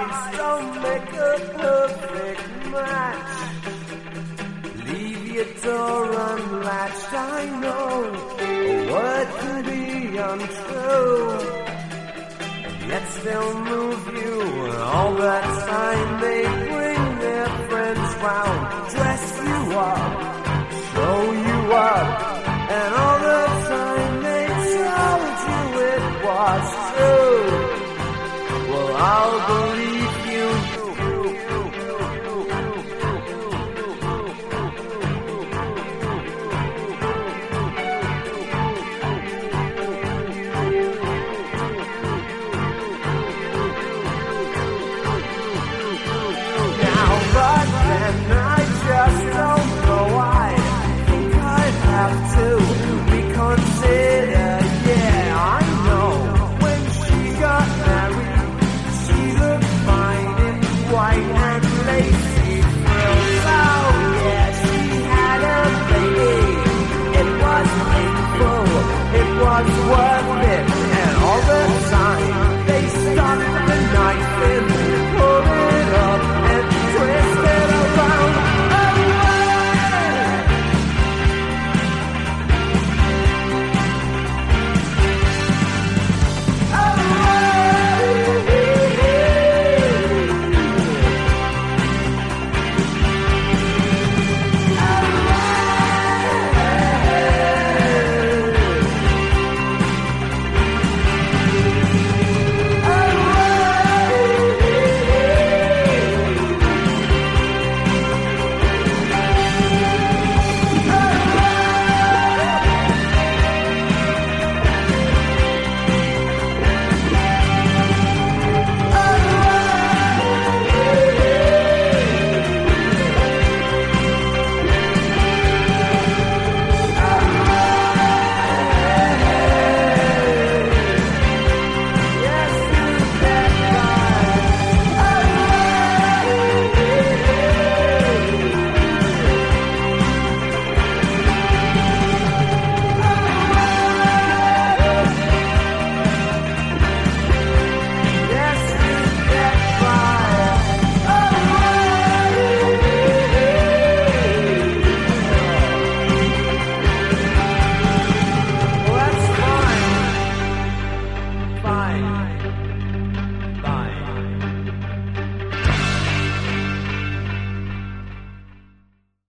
eyes don't make a perfect match. Leave your door unlatched, I know. A word can be untrue. Yet still move you all the time they bring their friends round, dress you up,